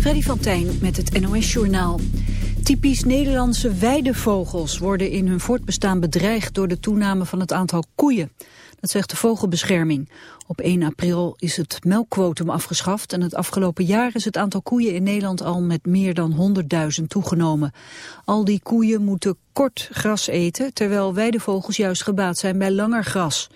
Freddy van Tijn met het NOS-journaal. Typisch Nederlandse weidevogels worden in hun voortbestaan bedreigd door de toename van het aantal koeien. Dat zegt de Vogelbescherming. Op 1 april is het melkquotum afgeschaft en het afgelopen jaar is het aantal koeien in Nederland al met meer dan 100.000 toegenomen. Al die koeien moeten kort gras eten, terwijl weidevogels juist gebaat zijn bij langer gras.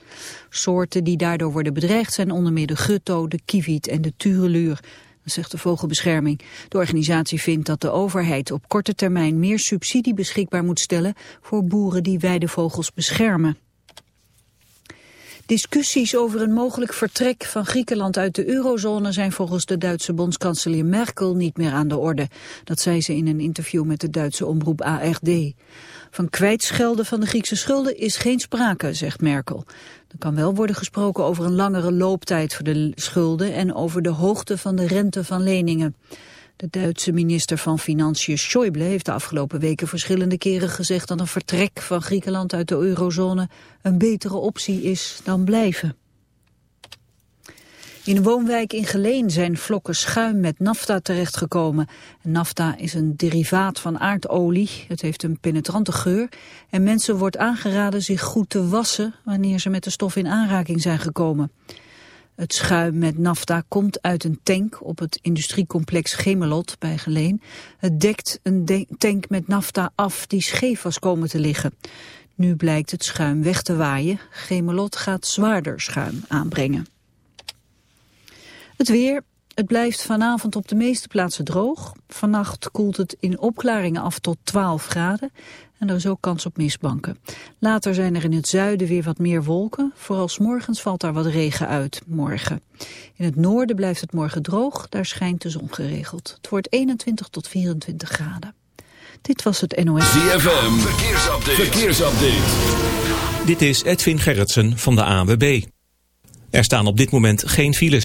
Soorten die daardoor worden bedreigd zijn onder meer de gutto, de kieviet en de tureluur zegt de Vogelbescherming. De organisatie vindt dat de overheid op korte termijn meer subsidie beschikbaar moet stellen voor boeren die weidevogels beschermen. Discussies over een mogelijk vertrek van Griekenland uit de eurozone zijn volgens de Duitse bondskanselier Merkel niet meer aan de orde. Dat zei ze in een interview met de Duitse omroep ARD. Van kwijtschelden van de Griekse schulden is geen sprake, zegt Merkel. Er kan wel worden gesproken over een langere looptijd voor de schulden en over de hoogte van de rente van leningen. De Duitse minister van Financiën Schäuble heeft de afgelopen weken verschillende keren gezegd dat een vertrek van Griekenland uit de eurozone een betere optie is dan blijven. In een woonwijk in Geleen zijn vlokken schuim met nafta terechtgekomen. Nafta is een derivaat van aardolie. Het heeft een penetrante geur. En mensen wordt aangeraden zich goed te wassen wanneer ze met de stof in aanraking zijn gekomen. Het schuim met nafta komt uit een tank op het industriecomplex Gemelot bij Geleen. Het dekt een tank met nafta af die scheef was komen te liggen. Nu blijkt het schuim weg te waaien. Gemelot gaat zwaarder schuim aanbrengen. Het weer. Het blijft vanavond op de meeste plaatsen droog. Vannacht koelt het in opklaringen af tot 12 graden. En er is ook kans op mistbanken. Later zijn er in het zuiden weer wat meer wolken. Vooral morgens valt daar wat regen uit morgen. In het noorden blijft het morgen droog. Daar schijnt de zon geregeld. Het wordt 21 tot 24 graden. Dit was het NOS. ZFM. Verkeersupdate. Verkeersupdate. Dit is Edwin Gerritsen van de ANWB. Er staan op dit moment geen files.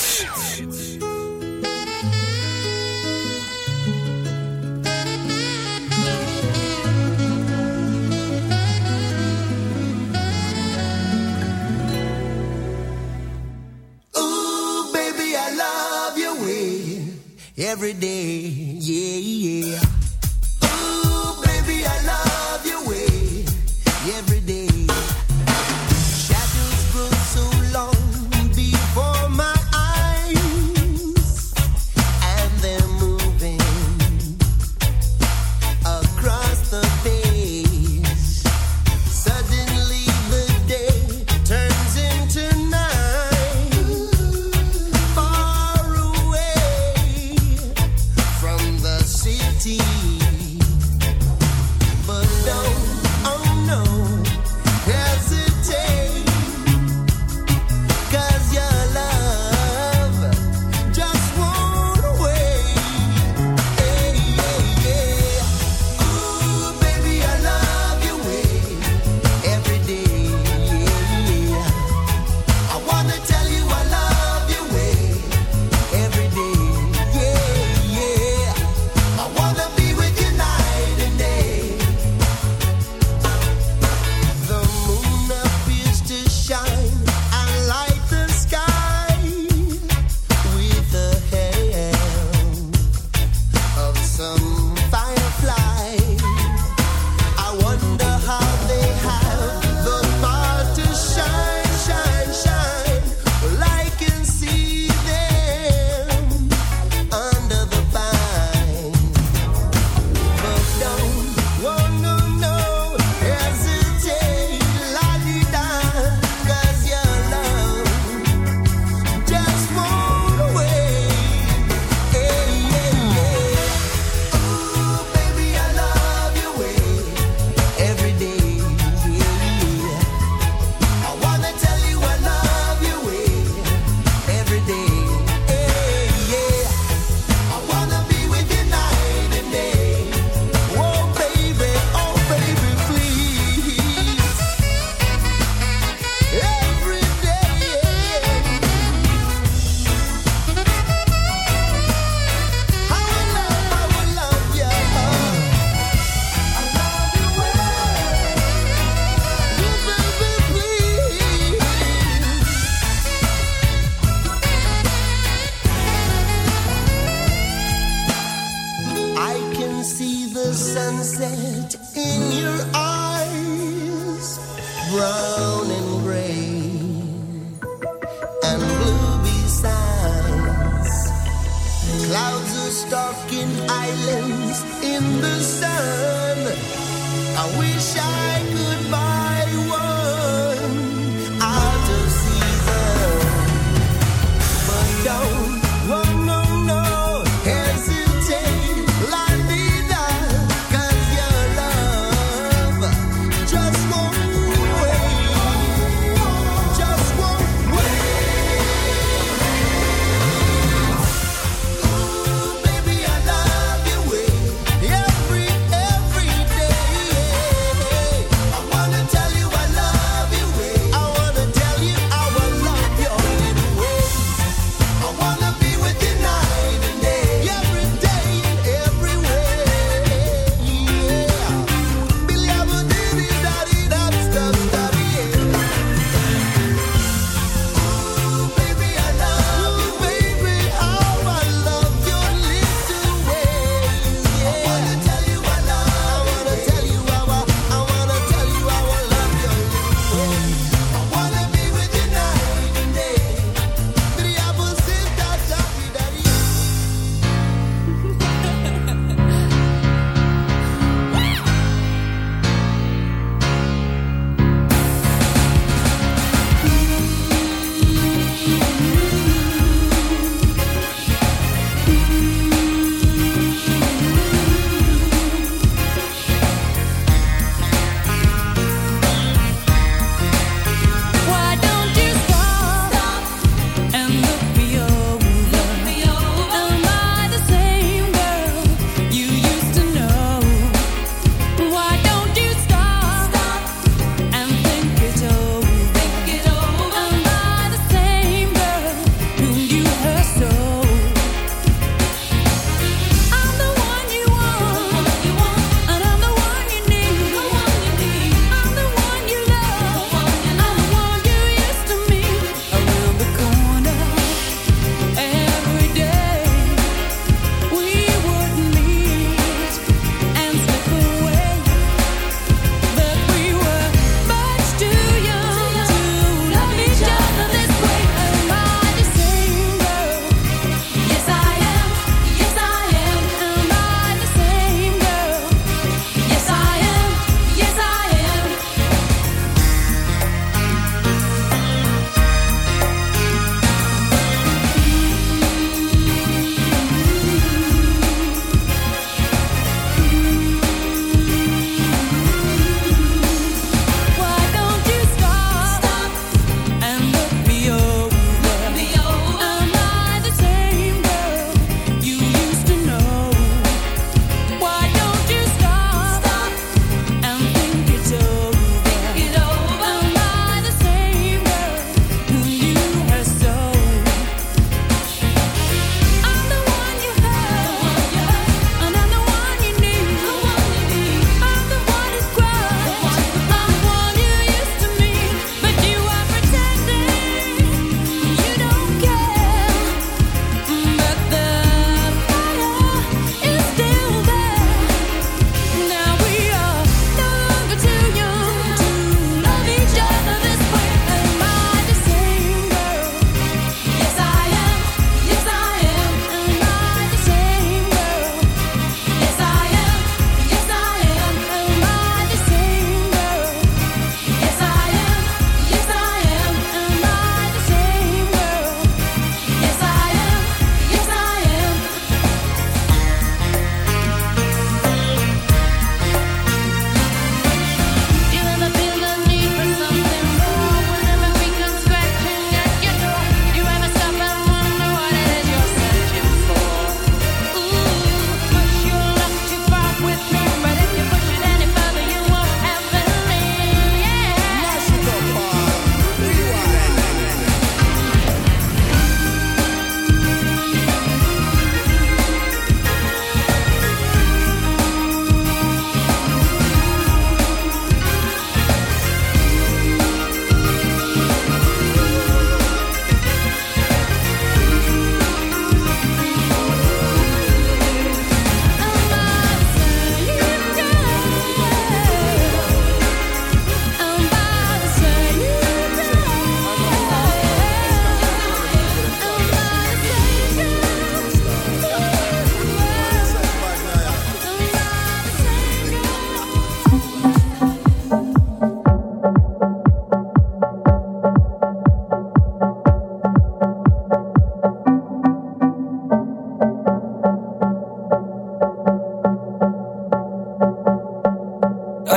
I wish I could buy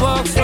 Walks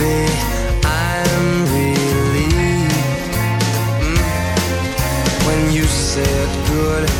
Mm, said good